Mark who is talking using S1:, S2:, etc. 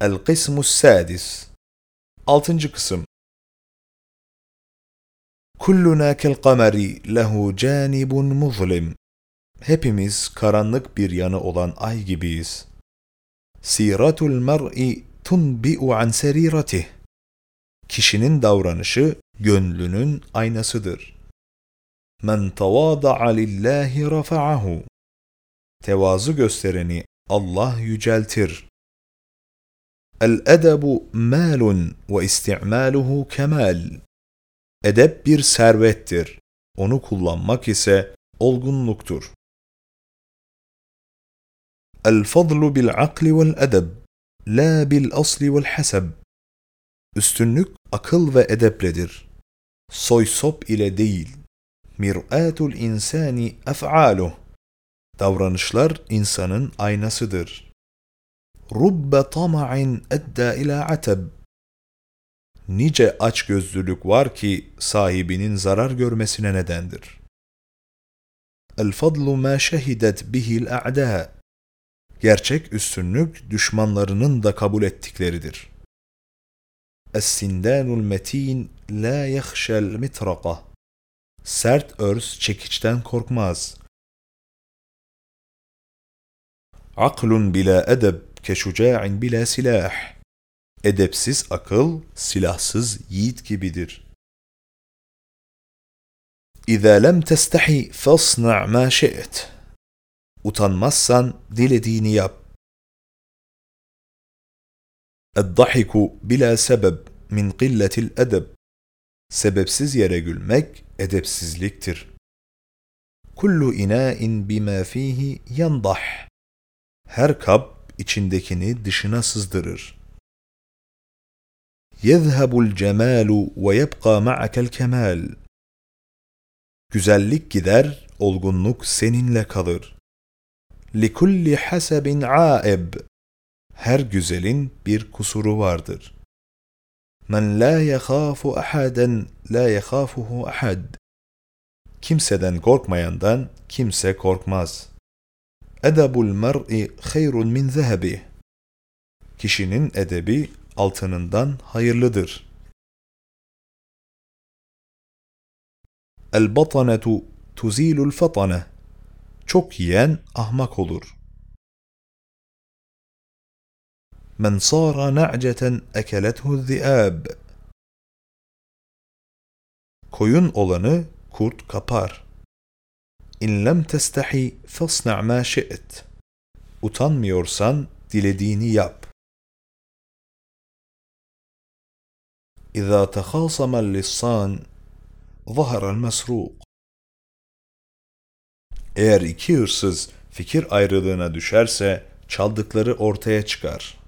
S1: El-Kısmus Sadis Altıncı kısım Kulluna kel kameri lehu canibun muzlim Hepimiz karanlık bir yanı olan ay gibiyiz. Siratul mer'i tunbi'u an seriratih Kişinin davranışı gönlünün aynasıdır. Men tavada'a lillahi rafa'ahu Tevazu göstereni Allah yüceltir. El-edebu malun ve kemal. Edep bir servettir. Onu kullanmak ise olgunluktur. El-fadlu bil-akli vel-edeb, la bil-asli vel-haseb. Üstünlük akıl ve edepledir. Soy sop ile değil. Mir'atul insani ef'aluh. Davranışlar insanın aynasıdır. Rubbe tama'in edda ila ateb. Nice açgözlülük var ki sahibinin zarar görmesine nedendir. El fadlu ma şehidet bihil. Gerçek üstünlük düşmanlarının da kabul ettikleridir. Es-sindanul metin la yahşel mitraka. Sert örs çekiçten korkmaz. Aklun bila edeb keşuca'in bila silah. Edepsiz akıl, silahsız yiğit gibidir. İza lem testahi fasna' ma şi't. Utanmazsan dilediğini yap. الضحك bila sebeb min qilletil edeb. Sebepsiz yere gülmek edepsizliktir. Kullu ina'in bima fihi yandah. Her kap içindekini dışına sızdırır. يَذْهَبُ الْجَمَالُ وَيَبْقَى مَعَكَ الْكَمَالِ Güzellik gider, olgunluk seninle kalır. لِكُلِّ حَسَبٍ عَائِبٍ Her güzelin bir kusuru vardır. مَنْ لَا يَخَافُ أَحَدًا لَا يَخَافُهُ أَحَدٍ Kimseden korkmayandan kimse korkmaz. Edebul mer'i hayrun min zehebi. Kişinin edebi altınından hayırlıdır. El batanetu tuzilul fatane. Çok yiyen ahmak olur. Men sara na'ceten ekelethu. Koyun olanı kurt kapar in lem testahi fasna ma şi'et. Utanmıyorsan dilediğini yap. İza tahasama lisan zahara mesruk. Eğer iki hırsız fikir ayrılığına düşerse çaldıkları ortaya çıkar.''